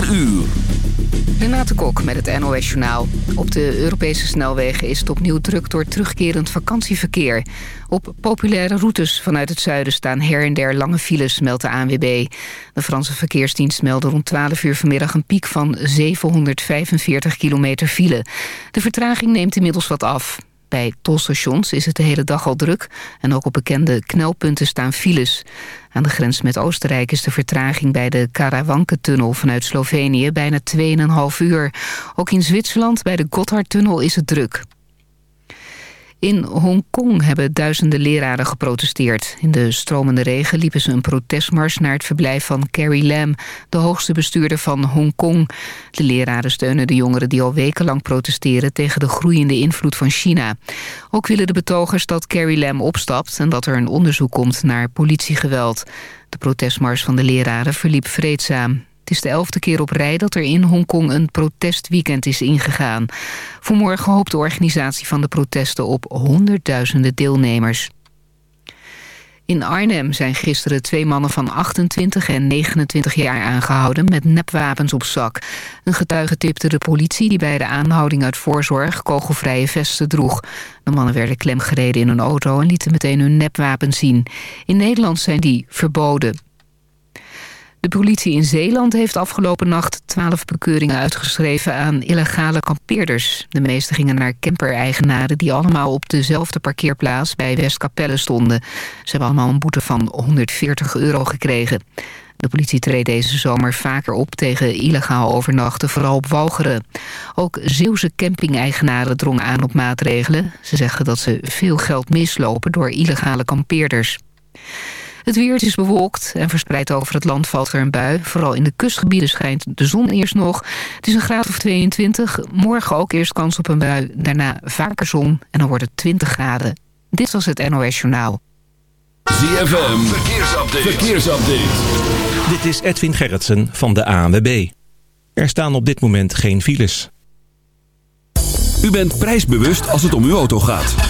4 uur. Renate Kok met het NOS Journaal. Op de Europese snelwegen is het opnieuw druk door terugkerend vakantieverkeer. Op populaire routes vanuit het zuiden staan her en der lange files, meldt de ANWB. De Franse verkeersdienst meldde rond 12 uur vanmiddag een piek van 745 kilometer file. De vertraging neemt inmiddels wat af. Bij tolstations is het de hele dag al druk en ook op bekende knelpunten staan files. Aan de grens met Oostenrijk is de vertraging bij de Karawanke-tunnel vanuit Slovenië bijna 2,5 uur. Ook in Zwitserland bij de Gotthardtunnel is het druk. In Hongkong hebben duizenden leraren geprotesteerd. In de stromende regen liepen ze een protestmars naar het verblijf van Carrie Lam, de hoogste bestuurder van Hongkong. De leraren steunen de jongeren die al wekenlang protesteren tegen de groeiende invloed van China. Ook willen de betogers dat Carrie Lam opstapt en dat er een onderzoek komt naar politiegeweld. De protestmars van de leraren verliep vreedzaam. Het is de elfde keer op rij dat er in Hongkong een protestweekend is ingegaan. Vanmorgen hoopt de organisatie van de protesten op honderdduizenden deelnemers. In Arnhem zijn gisteren twee mannen van 28 en 29 jaar aangehouden met nepwapens op zak. Een getuige tipte de politie die bij de aanhouding uit voorzorg kogelvrije vesten droeg. De mannen werden klemgereden in een auto en lieten meteen hun nepwapens zien. In Nederland zijn die verboden. De politie in Zeeland heeft afgelopen nacht twaalf bekeuringen uitgeschreven aan illegale kampeerders. De meeste gingen naar camper-eigenaren die allemaal op dezelfde parkeerplaats bij Westkapelle stonden. Ze hebben allemaal een boete van 140 euro gekregen. De politie treedt deze zomer vaker op tegen illegaal overnachten, vooral op Walcheren. Ook Zeeuwse camping-eigenaren drongen aan op maatregelen. Ze zeggen dat ze veel geld mislopen door illegale kampeerders. Het weer is bewolkt en verspreid over het land valt er een bui. Vooral in de kustgebieden schijnt de zon eerst nog. Het is een graad of 22. Morgen ook eerst kans op een bui. Daarna vaker zon en dan wordt het 20 graden. Dit was het NOS Journaal. ZFM, verkeersupdate. verkeersupdate. Dit is Edwin Gerritsen van de ANWB. Er staan op dit moment geen files. U bent prijsbewust als het om uw auto gaat.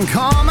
I hear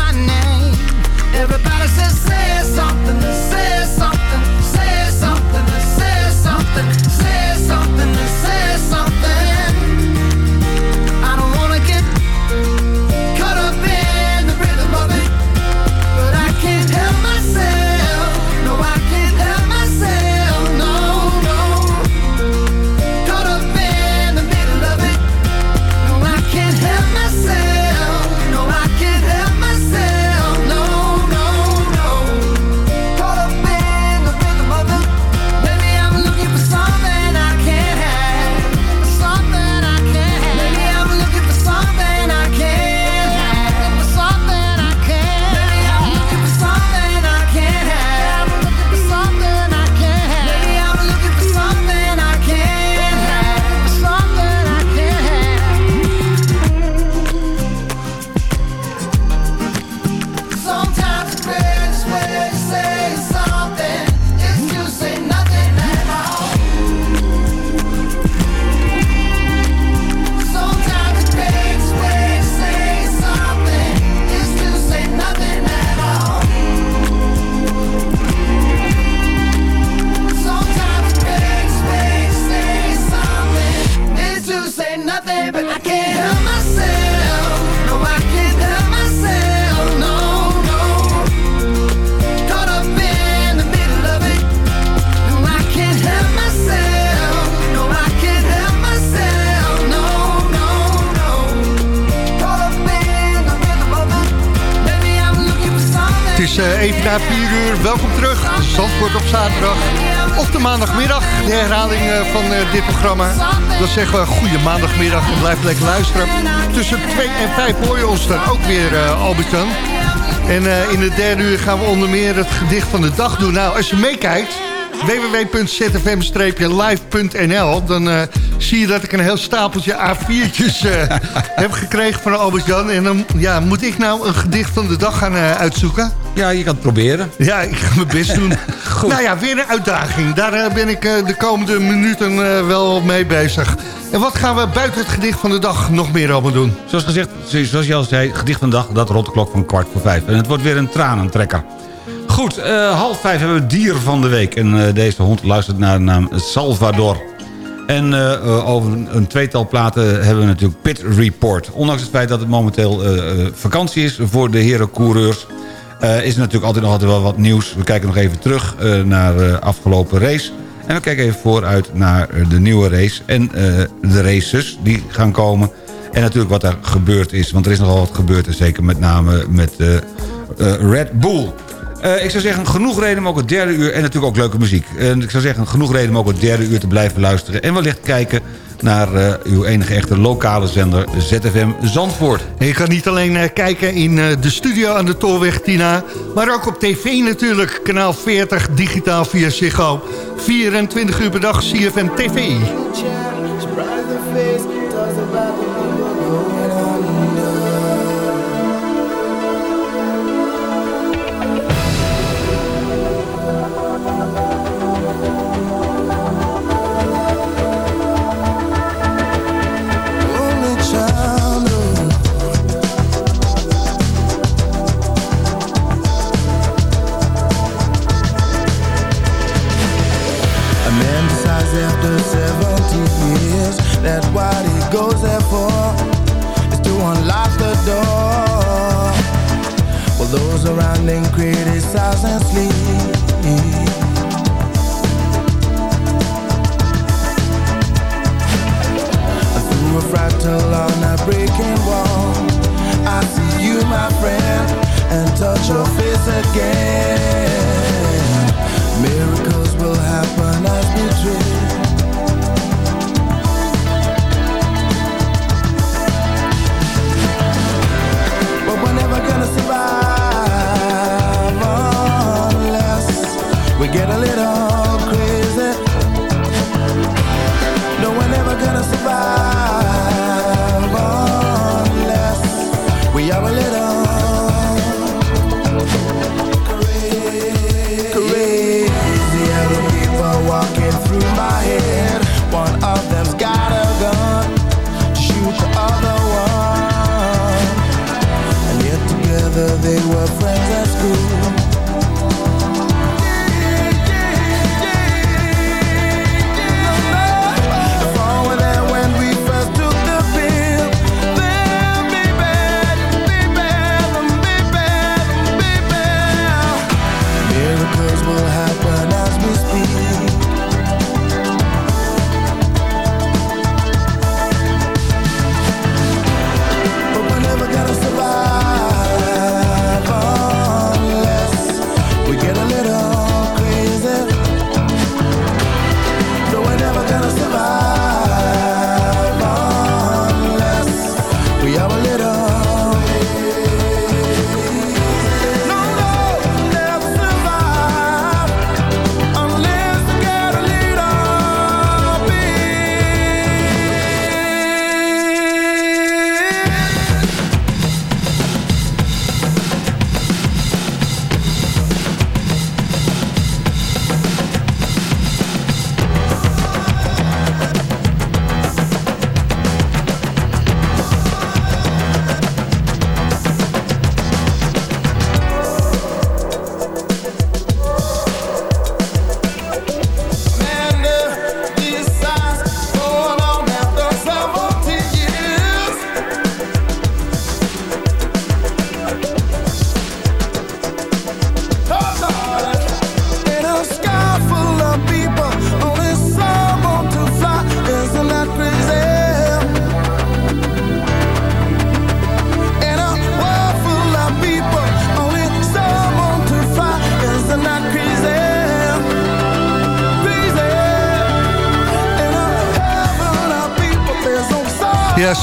is eh, even na 4 uur. Welkom terug. Zandvoort op zaterdag. Op de maandagmiddag. De herhaling eh, van eh, dit programma. Dan zeggen we goede maandagmiddag. En blijf lekker luisteren. Tussen 2 en 5 hoor je ons dan ook weer, eh Albert-Jan. En in de derde uur gaan we onder meer het gedicht van de dag doen. Nou, als je meekijkt, www.zfm-live.nl... dan zie je dat ik een heel stapeltje A4'tjes eh, heb gekregen van Albert-Jan. En dan ja, moet ik nou een gedicht van de dag gaan uitzoeken. Ja, je kan het proberen. Ja, ik ga mijn best doen. Nou ja, weer een uitdaging. Daar eh, ben ik eh, de komende minuten eh, wel mee bezig. En wat gaan we buiten het gedicht van de dag nog meer allemaal doen? Zoals gezegd, zoals je al zei, gedicht van de dag, dat rond de klok van kwart voor vijf. En het wordt weer een tranentrekker. Goed, half vijf hebben we dier van de week. En deze hond luistert naar de naam Salvador. En over een, tweetal platen hebben we natuurlijk Pit Report. Ondanks het feit dat het momenteel vakantie is voor de heren coureurs... eh, is natuurlijk altijd nog altijd wel wat nieuws. We kijken nog even terug eh, naar de afgelopen race... En we kijken even vooruit naar eh, de nieuwe race en eh, de races die gaan komen. En natuurlijk wat er gebeurd is, want er is nogal wat gebeurd. En zeker met name met eh, eh, Red Bull. Eh, ik zou zeggen, genoeg reden om ook het derde uur... en natuurlijk ook leuke muziek. En ik zou zeggen, genoeg reden om ook het derde uur te blijven luisteren... en wellicht kijken naar eh, uw enige echte lokale zender ZFM Zandvoort. En je kan niet alleen eh, kijken in eh, de studio aan de Tolweg, Tina... maar ook op tv natuurlijk. Kanaal 40, digitaal via Ziggo. 24 uur per dag, CFM TV.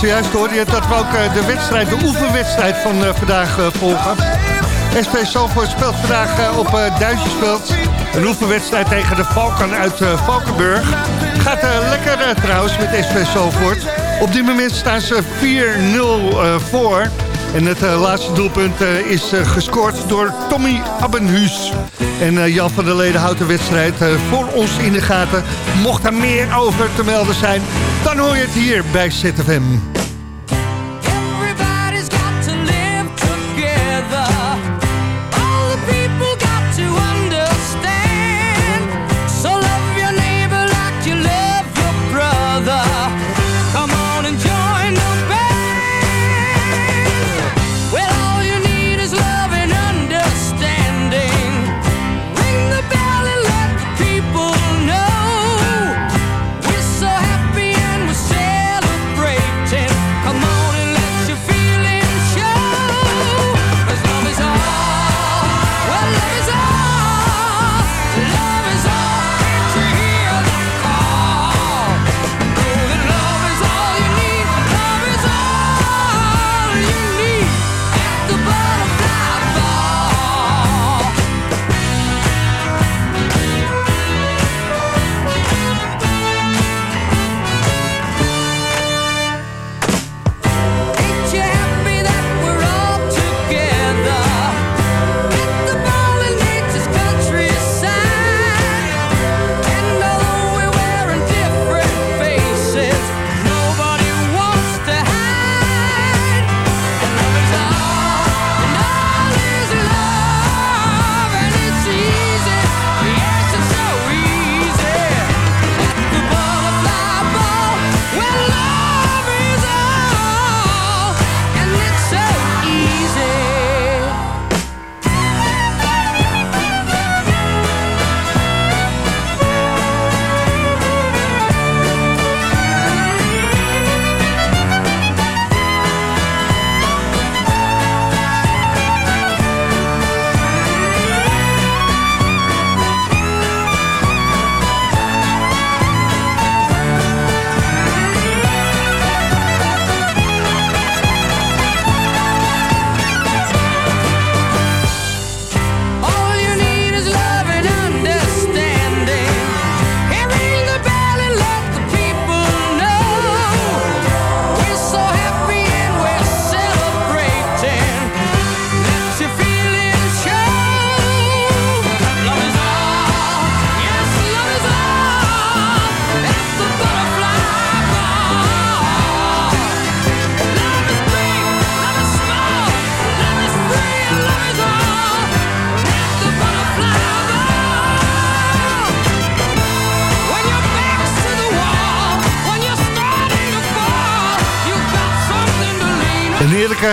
zojuist hoorde je dat we ook eh, de wedstrijd, de oefenwedstrijd van eh, vandaag eh, volgen. SP Salvoort speelt vandaag op Duitsersveld. Een oefenwedstrijd tegen de Valken uit Valkenburg. Gaat lekker trouwens met SP Salvoort. Op dit moment staan ze 4-0 voor. En het eh, laatste doelpunt eh, is eh, gescoord door Tommy Abbenhuis. En Jan van der Leden houdt de wedstrijd voor ons in de gaten. Mocht er meer over te melden zijn, dan hoor je het hier bij ZFM.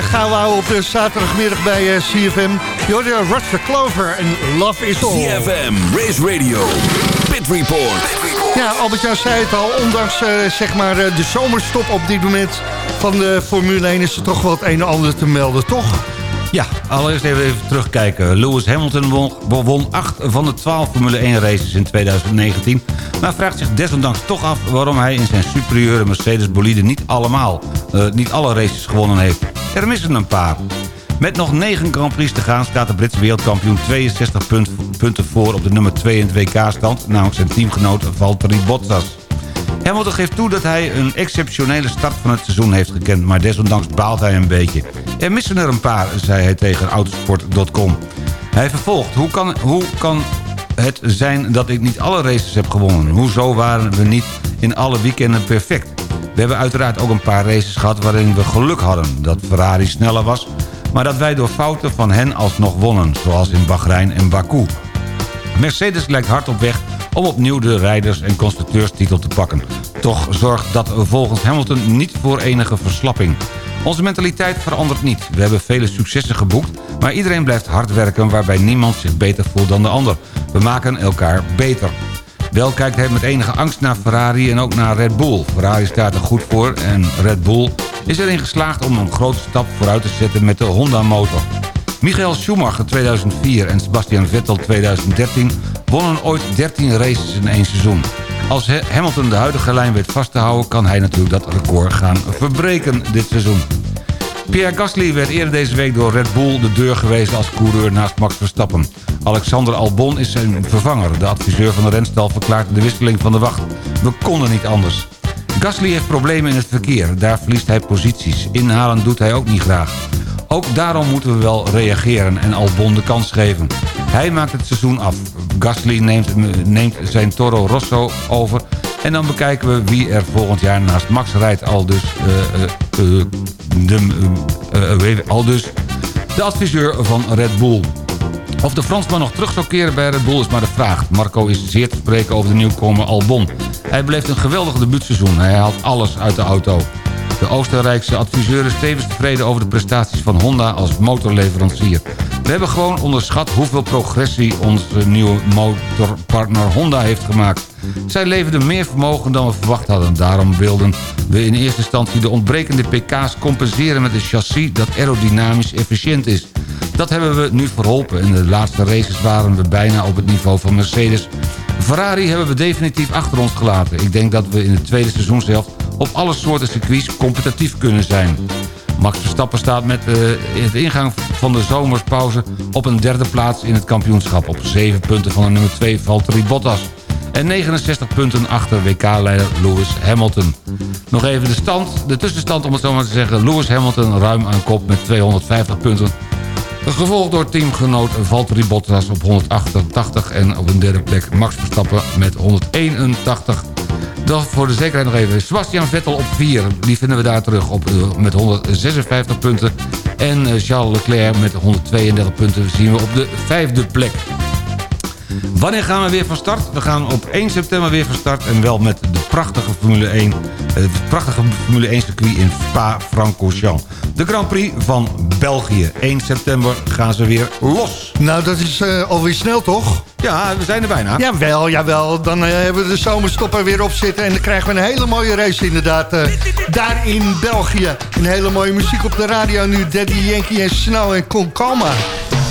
Gauw houden op de zaterdagmiddag bij eh, CFM. De Roger Clover en Love is All. CFM, Race Radio, Pit Report. Ja, Albert-Jan zei het al, ondanks eh, zeg maar, eh, de zomerstop op dit moment van de Formule 1... is er toch wel het een en ander te melden, toch? Ja, allereerst even, even terugkijken. Lewis Hamilton won, won 8 van de 12 Formule 1 races in 2019... maar vraagt zich desondanks toch af waarom hij in zijn superieure Mercedes-bolide niet allemaal, eh, niet alle races gewonnen heeft. Er missen een paar. Met nog 9 Grand Prix te gaan staat de Britse wereldkampioen 62 punt- punten voor op de nummer 2 in het WK-stand, namelijk zijn teamgenoot Valtteri Bottas. Hamilton geeft toe dat hij een exceptionele start van het seizoen heeft gekend... maar desondanks baalt hij een beetje. Er missen er een paar, zei hij tegen Autosport.com. Hij vervolgt, hoe kan, hoe kan het zijn dat ik niet alle races heb gewonnen? Hoezo waren we niet in alle weekenden perfect? We hebben uiteraard ook een paar races gehad waarin we geluk hadden... dat Ferrari sneller was, maar dat wij door fouten van hen alsnog wonnen... zoals in Bahrein en Baku. Mercedes lijkt hard op weg om opnieuw de rijders- en constructeurstitel te pakken. Toch zorgt dat volgens Hamilton niet voor enige verslapping. Onze mentaliteit verandert niet. We hebben vele successen geboekt, maar iedereen blijft hard werken... waarbij niemand zich beter voelt dan de ander. We maken elkaar beter. Wel kijkt hij met enige angst naar Ferrari en ook naar Red Bull. Ferrari staat er goed voor en Red Bull is erin geslaagd om een grote stap vooruit te zetten met de Honda-motor. Michael Schumacher 2004 en Sebastian Vettel 2013 wonnen ooit 13 races in één seizoen. Als Ha- Hamilton de huidige lijn weet vast te houden... kan hij natuurlijk dat record gaan verbreken dit seizoen. Pierre Gasly werd eerder deze week door Red Bull de deur gewezen als coureur naast Max Verstappen. Alexander Albon is zijn vervanger. De adviseur van de renstal verklaart de wisseling van de wacht. We konden niet anders. Gasly heeft problemen in het verkeer. Daar verliest hij posities. Inhalen doet hij ook niet graag. Ook daarom moeten we wel reageren en Albon de kans geven. Hij maakt het seizoen af. Gasly neemt, zijn Toro Rosso over... en dan bekijken we wie er volgend jaar naast Max rijdt. Al dus, eh, eh, eh, de, dus de adviseur van Red Bull. Of de Fransman nog terug zou keren bij Red Bull is maar de vraag. Marco is zeer te spreken over de nieuwkomer Albon. Hij beleeft een geweldig debuutseizoen. Hij haalt alles uit de auto. De Oostenrijkse adviseur is tevens tevreden over de prestaties van Honda als motorleverancier. We hebben gewoon onderschat hoeveel progressie onze nieuwe motorpartner Honda heeft gemaakt. Zij leverden meer vermogen dan we verwacht hadden. Daarom wilden we in eerste instantie de ontbrekende pk's compenseren met een chassis dat aerodynamisch efficiënt is. Dat hebben we nu verholpen. In de laatste races waren we bijna op het niveau van Mercedes. Ferrari hebben we definitief achter ons gelaten. Ik denk dat we in de tweede seizoenshelft op alle soorten circuits competitief kunnen zijn. Max Verstappen staat met uh, het ingang van de zomerspauze op een derde plaats in het kampioenschap. Op 7 punten van de nummer 2 Valtteri Bottas. En 69 punten achter WK-leider Lewis Hamilton. Nog even de stand, de tussenstand om het zo maar te zeggen. Lewis Hamilton ruim aan kop met 250 punten. Gevolgd door teamgenoot Valtteri Bottas op 188 en op een derde plek Max Verstappen met 181. Voor de zekerheid nog even Sebastian Vettel op 4. Die vinden we daar terug op, eh, met 156 punten. En eh, Charles Leclerc met 132 punten zien we op de vijfde plek. Wanneer gaan we weer van start? We gaan op 1 september weer van start. En wel met de prachtige Formule 1, het prachtige Formule 1 circuit in Spa-Francorchamps. De Grand Prix van België. 1 september gaan ze weer los. Nou, dat is eh, alweer snel, toch? Ja, we zijn er bijna. Jawel, jawel. Dan eh, hebben we de zomerstop er weer op zitten. En dan krijgen we een hele mooie race inderdaad. eh, daar in België. Een hele mooie muziek op de radio nu. Daddy Yankee en Snow en Con Calma. ¿Cómo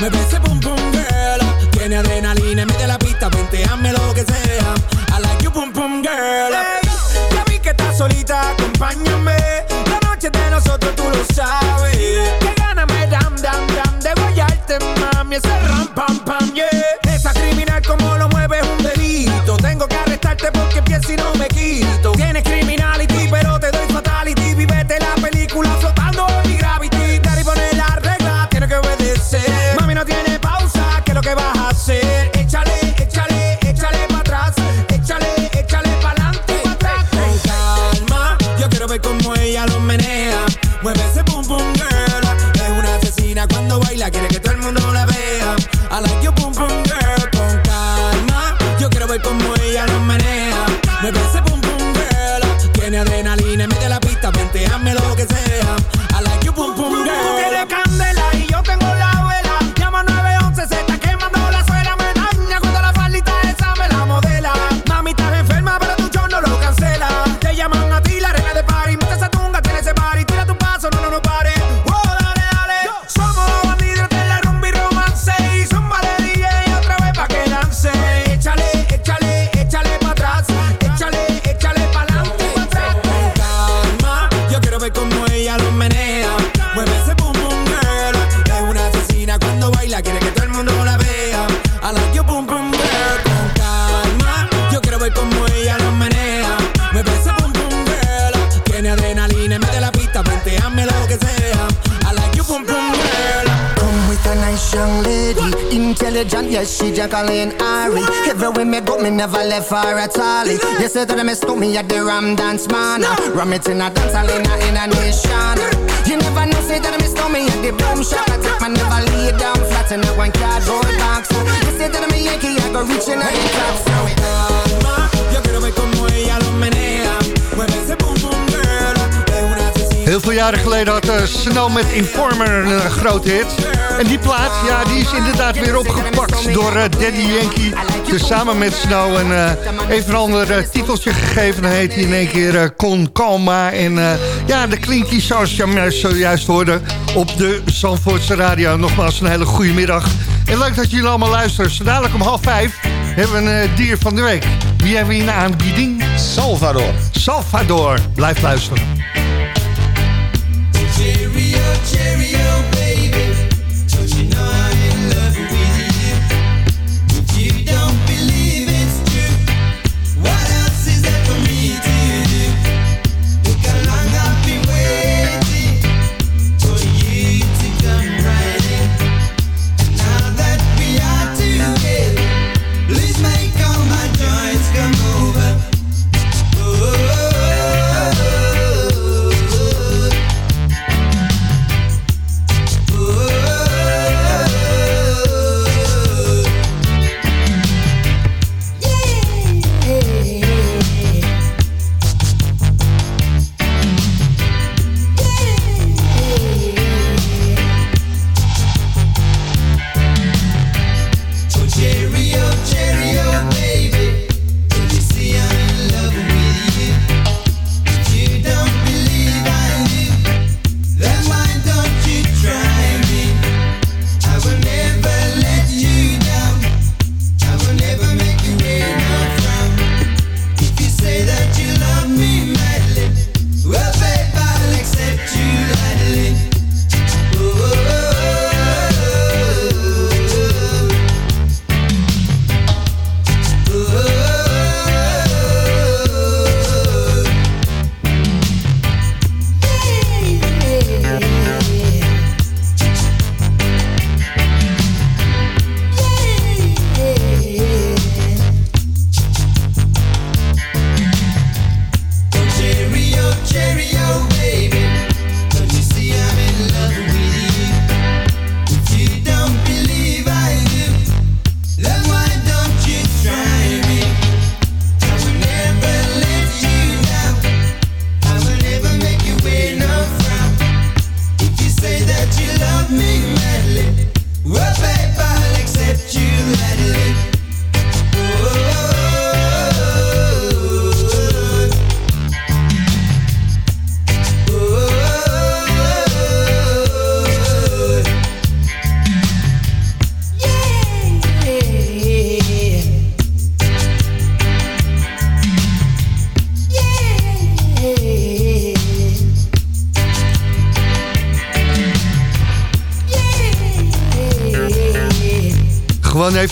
Mueve ese boom boom girl. Tiene adrenalina, mete la pista, venteame lo que sea. I like your boom boom girl. Ya vi que estás solita, acompáñame. Left her at all. You say that me stole me at the Ram Dance Man. Ram it in a dance hall in a, in a nation. You never know, say that me stole me at the Boom Shop. I take my never lay down flat in a one cardboard box. You say that me Yankee, I go reaching out the top. So Calma, yo quiero ver cómo ella lo menea. Mueve ese Heel veel jaren geleden had uh, Snow met Informer een uh, grote hit. En die plaat, ja, die is inderdaad weer opgepakt door uh, Daddy Yankee. Dus samen met Snow en uh, even een ander titeltje gegeven. Dan heet hij in één keer uh, Con Calma. En uh, ja, de klinkt hij zoals je zojuist hoorde op de Zandvoortse radio. Nogmaals een hele goede middag. En leuk dat jullie allemaal luisteren. Zo dadelijk om half vijf hebben we een dier van de week. Wie hebben we in de aanbieding? Salvador. Salvador. Blijf luisteren. Cheerio, baby. Don't you know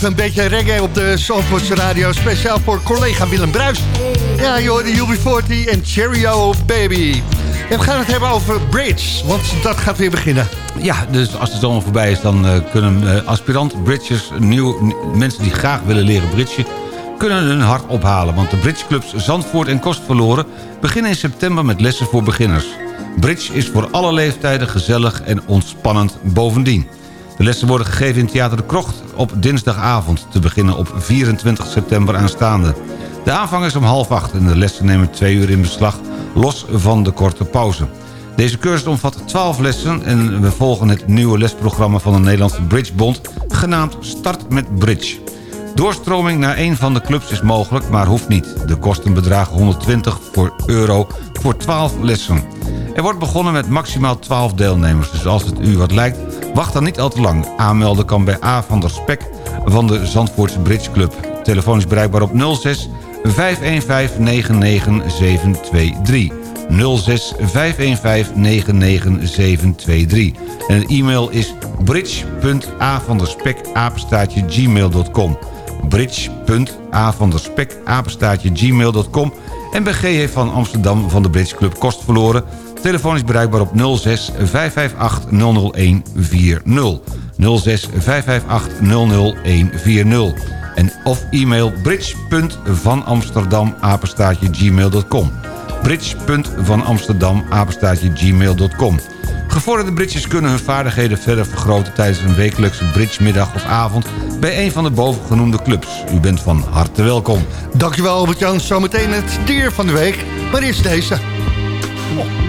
een beetje reggae op de Zandvoortse radio. Speciaal voor collega Willem Bruis. Ja, je hoorde UB40 en Cheerio Baby. En we gaan het hebben over Bridge, want dat gaat weer beginnen. Ja, dus als de zomer voorbij is, dan eh, kunnen eh, aspirant bridges, nieuw, n- mensen die graag willen leren bridgen, kunnen hun hart ophalen. Want de bridgeclubs Zandvoort en Kostverloren beginnen in september met lessen voor beginners. Bridge is voor alle leeftijden gezellig en ontspannend bovendien. De lessen worden gegeven in Theater de Krocht op dinsdagavond... te beginnen op 24 september aanstaande. De aanvang is om half acht en de lessen nemen twee uur in beslag... los van de korte pauze. Deze cursus omvat 12 lessen en we volgen het nieuwe lesprogramma van de Nederlandse Bridgebond... genaamd Start met Bridge. Doorstroming naar een van de clubs is mogelijk, maar hoeft niet. De kosten bedragen 120 voor euro voor 12 lessen. Er wordt begonnen met maximaal 12 deelnemers, dus als het u wat lijkt... wacht dan niet al te lang. Aanmelden kan bij A van der Spek van de Zandvoortse Bridge Club. Telefoon is bereikbaar op 06 515 99723. 06 515 99723. En e-mail is bridge.avanderspek@gmail.com. bridge.avanderspek@gmail.com. En bij GH van Amsterdam van de Bridge Club kost verloren. Telefoon is bereikbaar op 06 558 001 40. 06 558 00140. En of e-mail bridge.vanamsterdam apenstaatje gmail.com bridge.vanamsterdam apenstaatje gmail.com Gevorderde bridges kunnen hun vaardigheden verder vergroten... tijdens een wekelijkse bridgemiddag of avond... bij een van de bovengenoemde clubs. U bent van harte welkom. Dankjewel Albert-Jan. Zometeen het dier van de week. Maar eerst deze. Me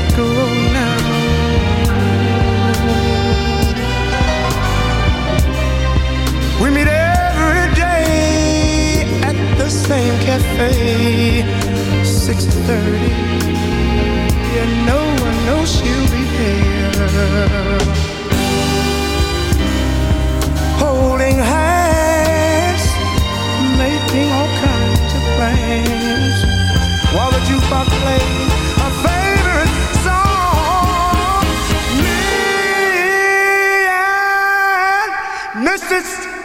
We meet every day at the same cafe, 6:30. Yeah, no one knows she'll be there. Holding hands, making all kinds of plans, while the jukebox plays our favorite song. Me and Mrs.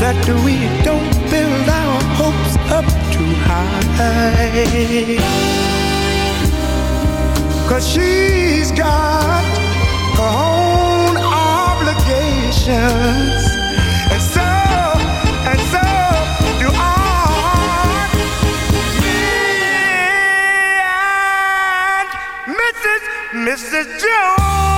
That we don't build our hopes up too high. Cause she's got her own obligations. And so, and so do I. Mrs. Mrs. Jones,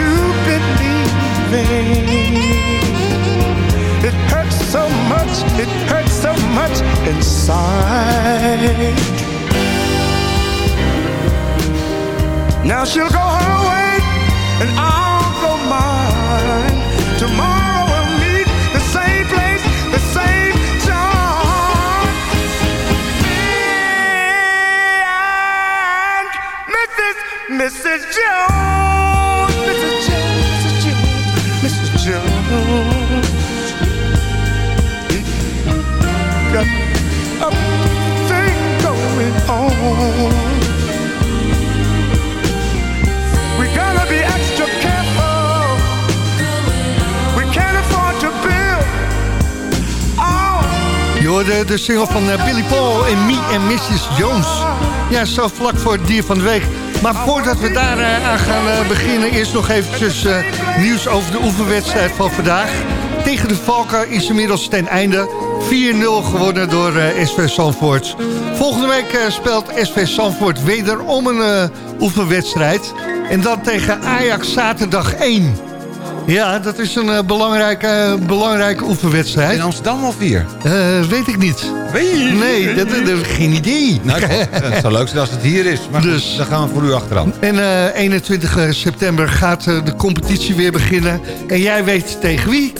to believe It hurts so much, it hurts so much inside. Now she'll go her way, and I'll go mine. Tomorrow we'll meet the same place, the same time. Me And Mrs. Mrs. Jones. up going. We gotta be extra careful. We can't afford to. Je de single van eh, Billy Paul en Me en Mrs. Jones. Ja, zo vlak voor het dier van de week. Maar voordat we daar eh, aan gaan eh, beginnen... is nog eventjes nieuws over de oefenwedstrijd van vandaag. Tegen de Valken is inmiddels ten einde. 4-0 gewonnen door eh, SV Zandvoort. Volgende week eh, speelt SV Zandvoort wederom een eh, oefenwedstrijd. En dan tegen Ajax zaterdag 1. Ja, dat is een belangrijke, belangrijke oefenwedstrijd. In Amsterdam of hier? Weet ik niet. Weet je? Nee, dat, dat, dat- geen idee. Nou, het zou leuk zijn als het hier is. Maar Dus- dan gaan we voor u achteraan. En eh, 21 september gaat de competitie weer beginnen. En jij weet tegen wie?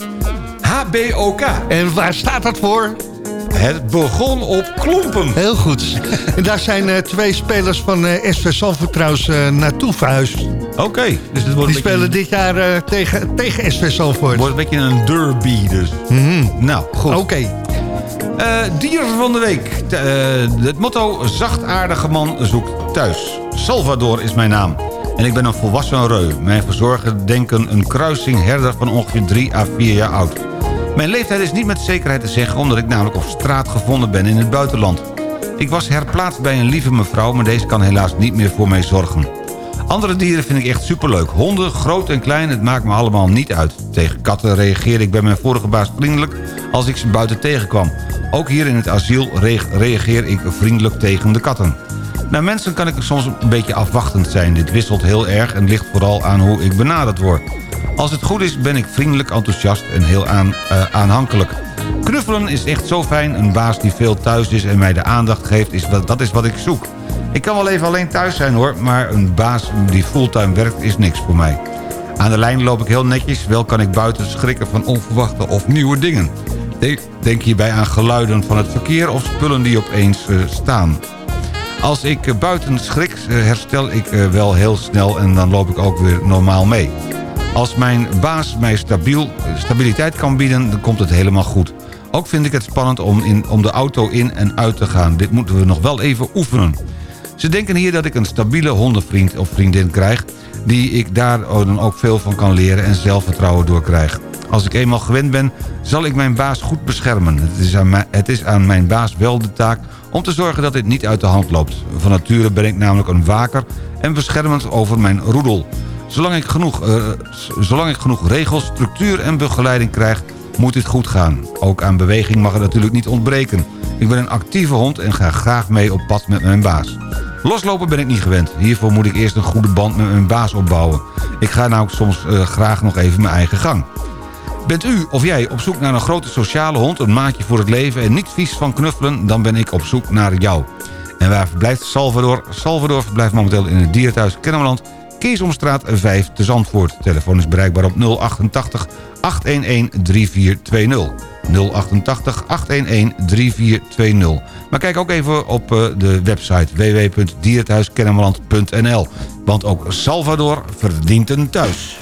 HBOK. En waar staat dat voor? Het begon op klompen. Heel goed. en daar zijn eh, twee spelers van eh SV trouwens eh, naartoe verhuisd. Oké. Dus het wordt Die een spelen dit jaar tegen, tegen SV Zandvoort. wordt een beetje een derby dus. Nou, goed. Oké. Eh, dier van de week. Het motto zachtaardige man zoekt thuis. Salvador is mijn naam. En ik ben een volwassen reu. Mijn verzorger denken een kruising herder van ongeveer 3 à 4 jaar oud. Mijn leeftijd is niet met zekerheid te zeggen... omdat ik namelijk op straat gevonden ben in het buitenland. Ik was herplaatst bij een lieve mevrouw... maar deze kan helaas niet meer voor mij zorgen. Andere dieren vind ik echt superleuk. Honden, groot en klein, het maakt me allemaal niet uit. Tegen katten reageerde ik bij mijn vorige baas vriendelijk... als ik ze buiten tegenkwam. Ook hier in het asiel re- reageer ik vriendelijk tegen de katten. Naar mensen kan ik soms een beetje afwachtend zijn. Dit wisselt heel erg en ligt vooral aan hoe ik benaderd word. Als het goed is ben ik vriendelijk, enthousiast en heel aan, eh, aanhankelijk. Knuffelen is echt zo fijn. Een baas die veel thuis is en mij de aandacht geeft, is dat is wat ik zoek. Ik kan wel even alleen thuis zijn hoor, maar een baas die fulltime werkt is niks voor mij. Aan de lijn loop ik heel netjes, wel kan ik buiten schrikken van onverwachte of nieuwe dingen. De- Denk hierbij aan geluiden van het verkeer of spullen die opeens eh, staan. Als ik eh, buiten schrik, herstel ik wel heel snel en dan loop ik ook weer normaal mee. Als mijn baas mij stabiel, stabiliteit kan bieden, dan komt het helemaal goed. Ook vind ik het spannend om, in, om de auto in en uit te gaan. Dit moeten we nog wel even oefenen. Ze denken hier dat ik een stabiele hondenvriend of vriendin krijg... die ik daar dan ook veel van kan leren en zelfvertrouwen door krijg. Als ik eenmaal gewend ben, zal ik mijn baas goed beschermen. Het is, het is aan mijn baas wel de taak om te zorgen dat dit niet uit de hand loopt. Van nature ben ik namelijk een waker en beschermend over mijn roedel. Zolang ik genoeg, eh, zolang ik genoeg regels, structuur en begeleiding krijg, moet dit goed gaan. Ook aan beweging mag het natuurlijk niet ontbreken. Ik ben een actieve hond en ga graag mee op pad met mijn baas. Loslopen ben ik niet gewend. Hiervoor moet ik eerst een goede band met mijn baas opbouwen. Ik ga nou soms eh, graag nog even mijn eigen gang. Bent u of jij op zoek naar een grote sociale hond, een maatje voor het leven... en niet vies van knuffelen, dan ben ik op zoek naar jou. En waar verblijft Salvador? Salvador verblijft momenteel in het dierenthuis Kennemerland... Keesomstraat 5 te Zandvoort. Telefoon is bereikbaar op 088 811 3420. 088 811 3420. Maar kijk ook even op eh, de website www.dierenthuiskennemerland.nl. Want ook Salvador verdient een thuis.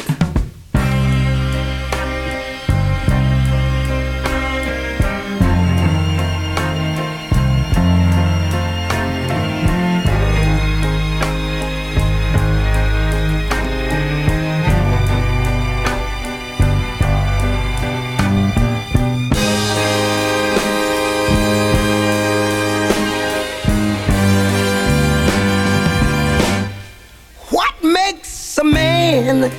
Man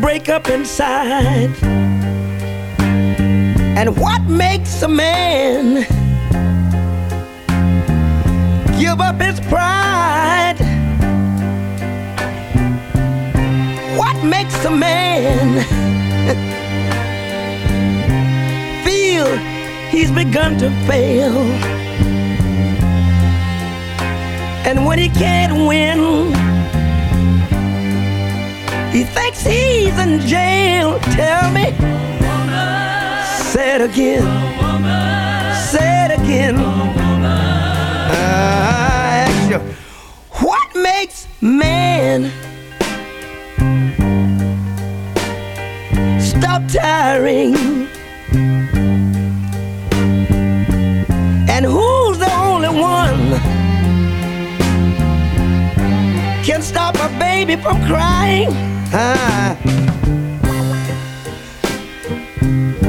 break up inside? And what makes a man give up his pride? What makes a man feel he's begun to fail? And when he can't win, he thinks he's in jail. Tell me, say it again, say it again. I ask you, what makes man stop tiring? A baby from crying. Ah.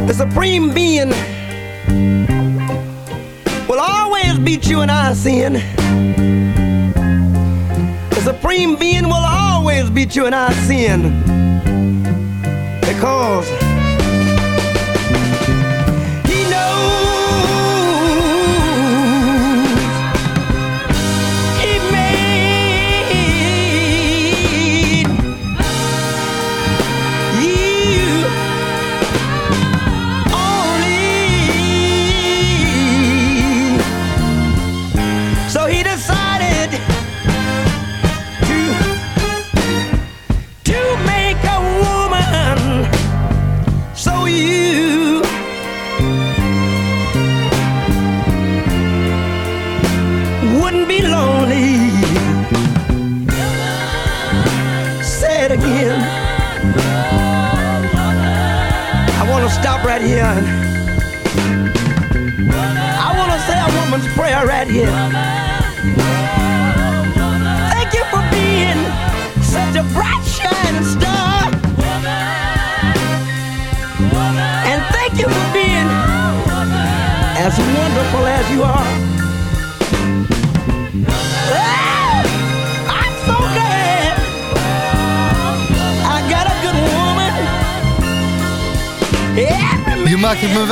the supreme being will always beat you in our sin. The supreme being will always beat you in our sin. Because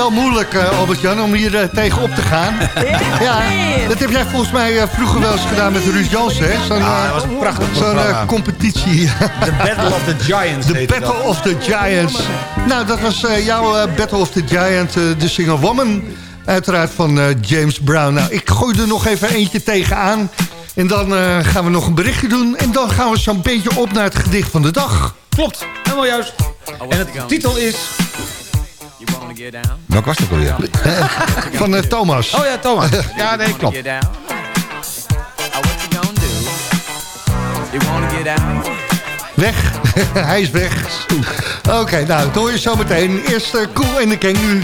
wel moeilijk, eh, Albert-Jan, om hier eh, tegen op te gaan. ja, dat heb jij volgens mij eh, vroeger wel eens gedaan met Ruud Jansen, hè? Zo'n Ja, dat was een prachtig Zo'n competitie. The Battle of the Giants The Battle dat. of the Giants. Nou, dat was eh, jouw Battle of the Giant, de single Woman. Uiteraard van eh, James Brown. Nou, ik gooi er nog even eentje tegenaan. En dan eh, gaan we nog een berichtje doen. En dan gaan we zo'n beetje op naar het gedicht van de dag. Klopt, helemaal juist. En het titel is... Welk was ook alweer? Van eh, Thomas. Oh ja, Thomas. Ja, nee, klopt. Weg. Hij is weg. Oké, nou, dat hoor je zo meteen. Eerst eh, Cool in de Gang nu.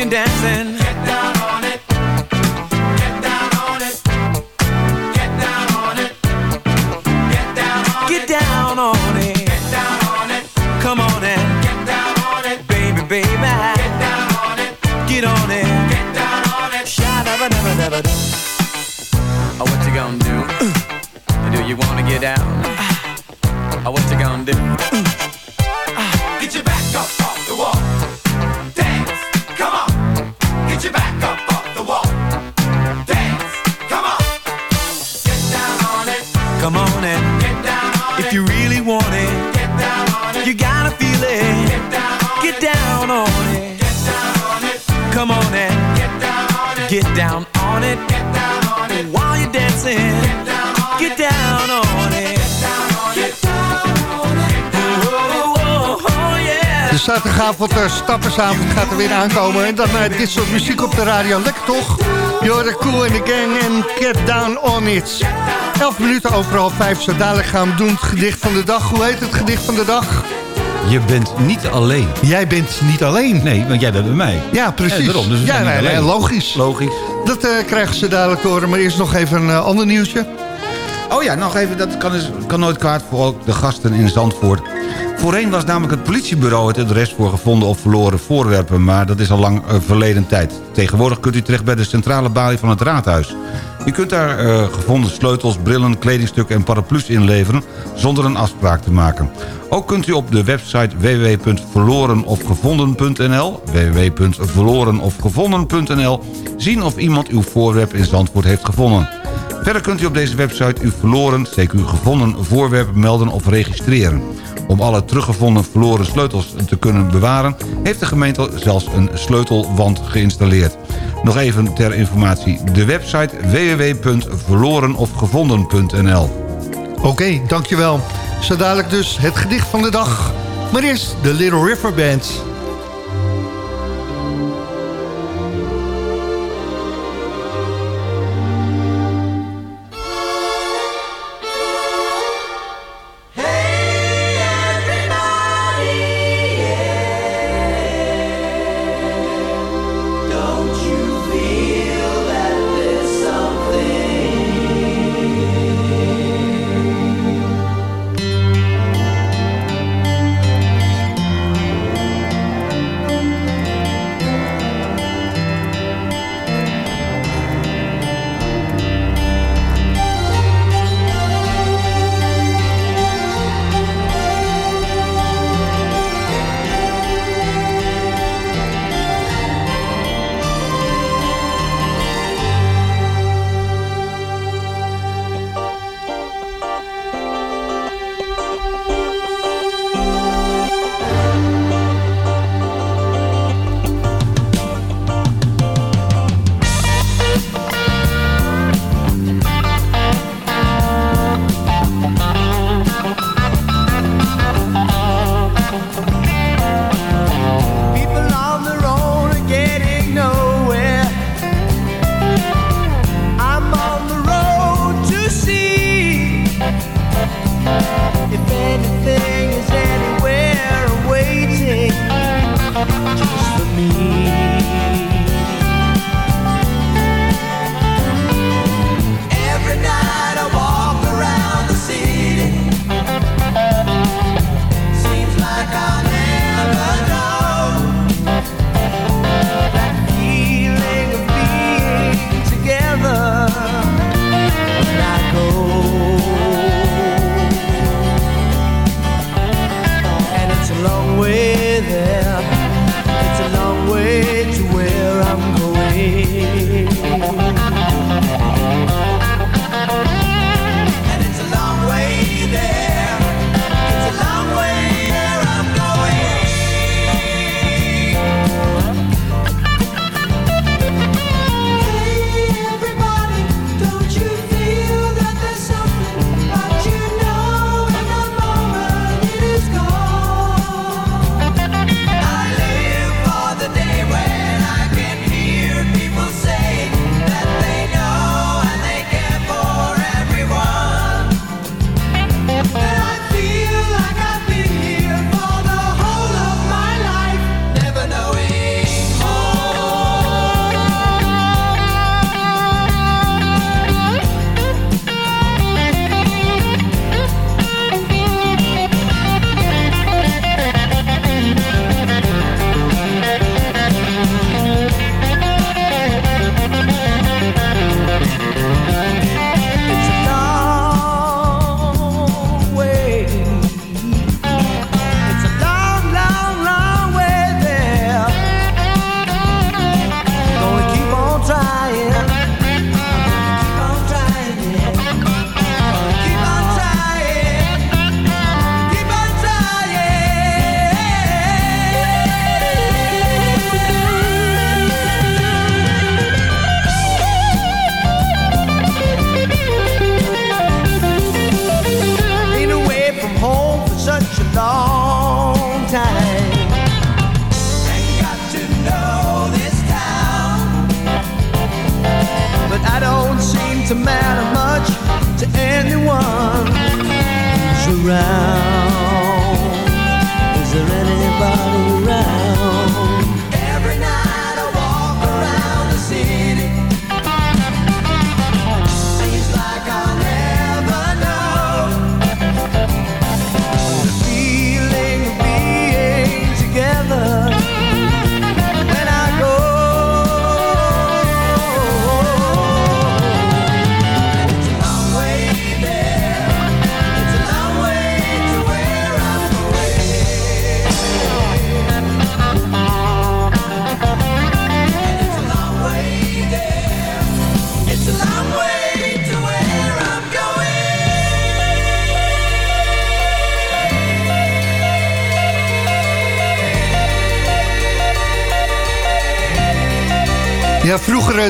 you're dancing. Get down on it. Get down on it. Get down on it. Get down on it. Get down on it. Get down on it. Come on and get down on it. Baby, baby. Get down on it. Get on it. Get down on it. Sha-da-ba-da-ba-da-ba-da. Oh, what you gonna do? Uh. Do you wanna get down? Uh. Oh, what you gonna do? Uh. If you really want it, get down on it. You gotta feel it. Get down on it. Get down on it. Come on and get down on it. Get down on it. Get down on it. While you're dancing, get down on it. Zaterdagavond, uh, stappersavond gaat er weer aankomen. En dan uh, dit soort muziek op de radio. Lekker toch? You're cool in the gang en get down on it. 11 minuten overal 5. Zo dadelijk gaan we doen het gedicht van de dag. Hoe heet het gedicht van de dag? Je bent niet alleen. Jij bent niet alleen. Nee, want jij bent bij mij. Ja, precies. Ja, daarom, dus ja, nee, logisch. Logisch. Dat eh, krijgen ze dadelijk horen. Maar eerst nog even een eh, ander nieuwtje. Oh ja, nog even, dat kan, dus, kan nooit kwaad voor ook de gasten in Zandvoort. Voorheen was namelijk het politiebureau het adres voor gevonden of verloren voorwerpen... maar dat is al lang eh, verleden tijd. Tegenwoordig kunt u terecht bij de centrale balie van het raadhuis. U kunt daar eh, gevonden sleutels, brillen, kledingstukken en paraplu's inleveren... zonder een afspraak te maken. Ook kunt u op de website www.verlorenofgevonden.nl www.verlorenofgevonden.nl zien of iemand uw voorwerp in Zandvoort heeft gevonden. Verder kunt u op deze website uw verloren, steek uw gevonden voorwerp melden of registreren. Om alle teruggevonden verloren sleutels te kunnen bewaren... heeft de gemeente zelfs een sleutelwand geïnstalleerd. Nog even ter informatie de website www.verlorenofgevonden.nl Oké, dankjewel. Zo dadelijk dus het gedicht van de dag. Maar eerst de Little River Band.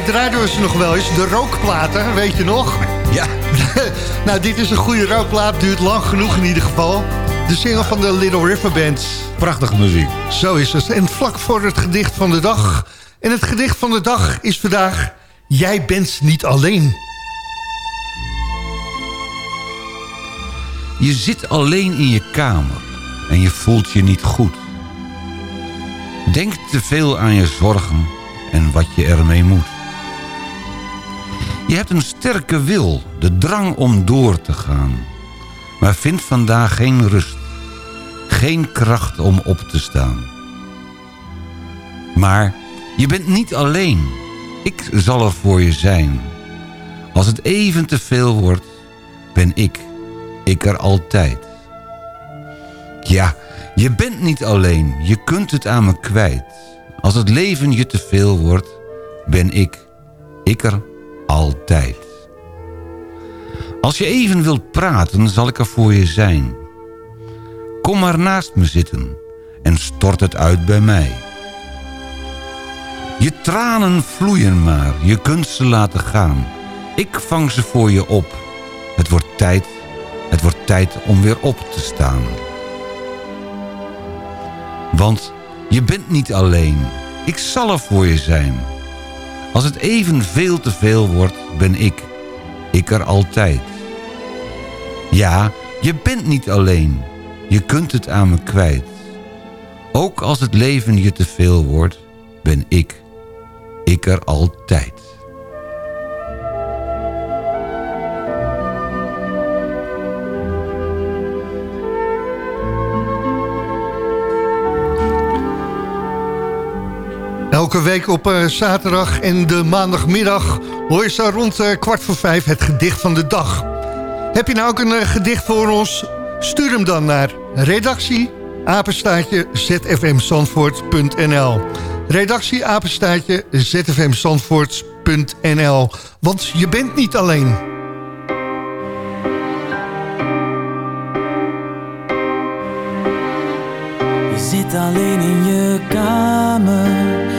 Draaiden we ze nog wel eens. De rookplaten, weet je nog? Ja. nou, dit is een goede rookplaat. Duurt lang genoeg in ieder geval. De single van de Little River Band. Prachtige muziek. Zo is het. En vlak voor het gedicht van de dag. En het gedicht van de dag is vandaag... Jij bent niet alleen. Je zit alleen in je kamer en je voelt je niet goed. Denk te veel aan je zorgen en wat je ermee moet. Je hebt een sterke wil, de drang om door te gaan. Maar vindt vandaag geen rust, geen kracht om op te staan. Maar je bent niet alleen. Ik zal er voor je zijn. Als het even te veel wordt, ben ik, ik er altijd. Ja, je bent niet alleen, je kunt het aan me kwijt. Als het leven je te veel wordt, ben ik, ik er altijd. Als je even wilt praten, zal ik er voor je zijn. Kom maar naast me zitten en stort het uit bij mij. Je tranen vloeien maar, je kunt ze laten gaan. Ik vang ze voor je op. Het wordt tijd, het wordt tijd om weer op te staan. Want je bent niet alleen, ik zal er voor je zijn. Als het even veel te veel wordt, ben ik, ik er altijd. Ja, je bent niet alleen, je kunt het aan me kwijt. Ook als het leven je te veel wordt, ben ik, ik er altijd. Elke week op eh, zaterdag en de maandagmiddag hoor je zo rond eh, kwart voor vijf het gedicht van de dag. Heb je nou ook een eh, gedicht voor ons? Stuur hem dan naar redactie apenstaartje zfmzandvoort.nl Redactie apenstaartje zfmzandvoort.nl Want je bent niet alleen. Je zit alleen in je kamer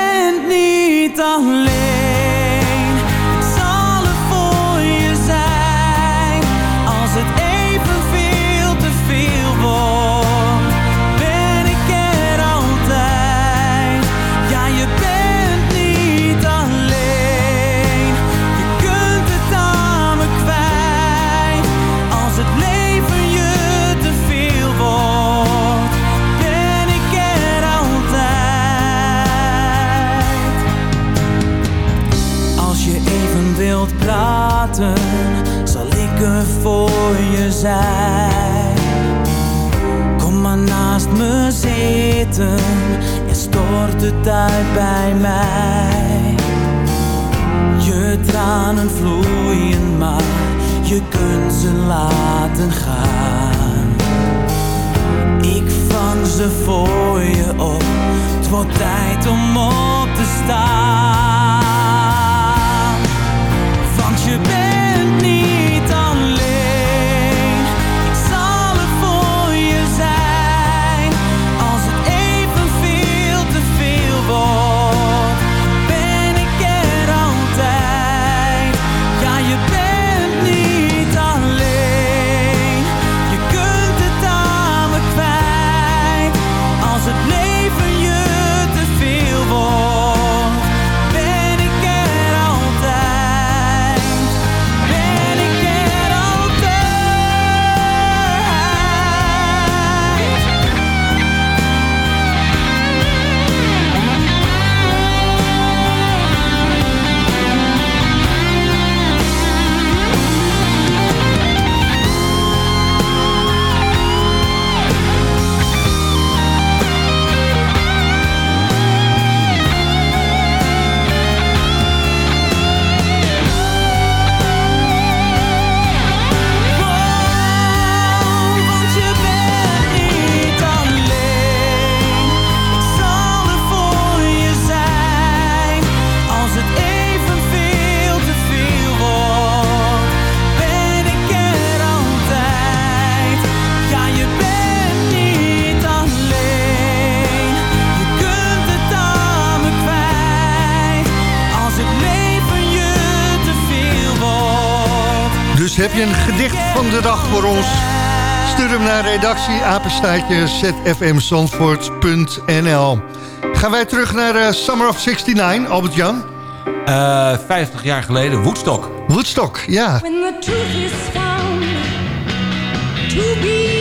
dag voor ons? Stuur hem naar redactie apenstaatje zfmzandvoort.nl Gaan wij terug naar eh, Summer of 69, Albert-Jan? Eh 50 jaar geleden, Woodstock. Woodstock, ja. When the truth is found to be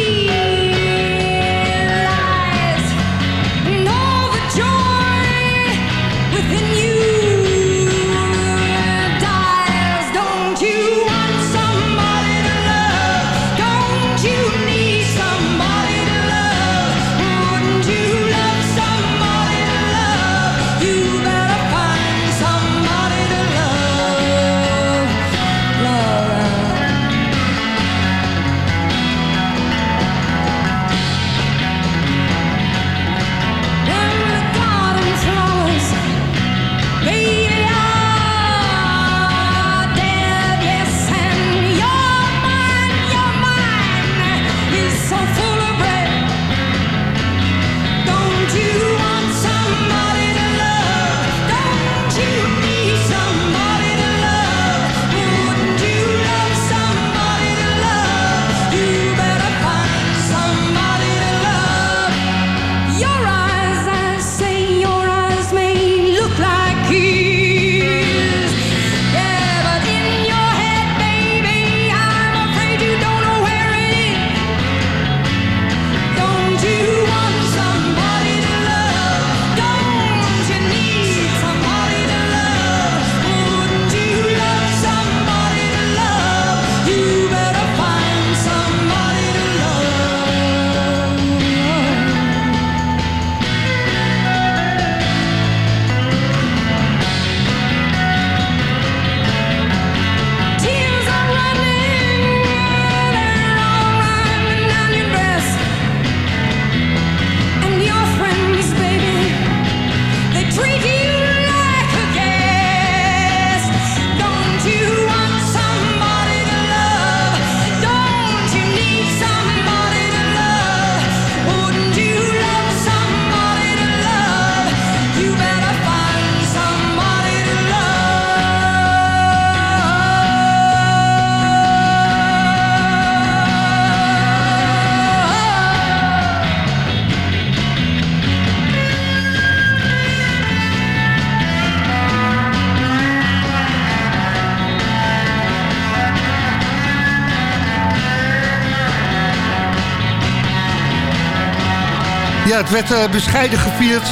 het werd eh, bescheiden gevierd.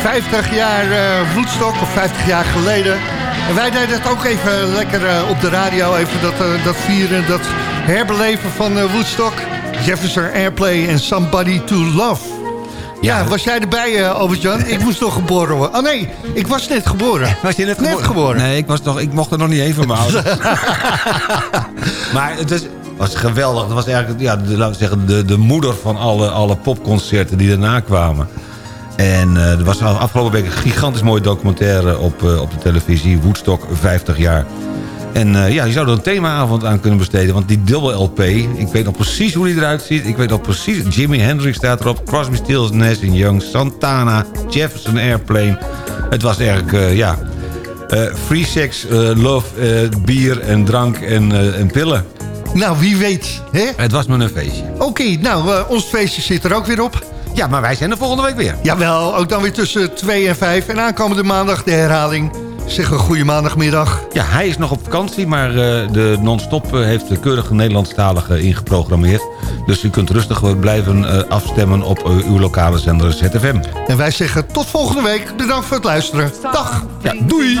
50 jaar eh Woodstock, of 50 jaar geleden. En wij deden het ook even lekker eh, op de radio. Even dat, dat vieren, dat herbeleven van Woodstock. Jefferson Airplay en Somebody to Love. Ja, was jij erbij, Albert-Jan? Ik moest nog geboren worden. Oh nee, ik was net geboren. Was je net, Net gebo- geboren. Nee, ik, was nog, ik mocht er nog niet even houden. maar het was, was geweldig. Dat was eigenlijk, ja, de, zeggen, de, de moeder van alle, alle popconcerten die daarna kwamen. En eh, er was afgelopen week een gigantisch mooie documentaire op, eh, op de televisie. Woodstock, 50 jaar. En eh, ja, je zou er een themaavond aan kunnen besteden. Want die dubbel LP, ik weet nog precies hoe die eruit ziet. Ik weet nog precies, Jimi Hendrix staat erop. Crosby, Stills, Nash Young, Santana, Jefferson Airplane. Het was eigenlijk, ja... free sex, love, bier en drank en, en pillen. Nou, wie weet. Hè? Het was me een feestje. Oké, nou, eh, ons feestje zit er ook weer op. Ja, maar wij zijn er volgende week weer. Jawel, ook dan weer tussen 2 en 5. En aankomende maandag de herhaling. Zeg een goede maandagmiddag. Ja, hij is nog op vakantie, maar eh, de non-stop eh, heeft de keurige Nederlandstalige ingeprogrammeerd. Dus u kunt rustig blijven eh, afstemmen op uw lokale zender ZFM. En wij zeggen tot volgende week. Bedankt voor het luisteren. Dag. Ja, doei.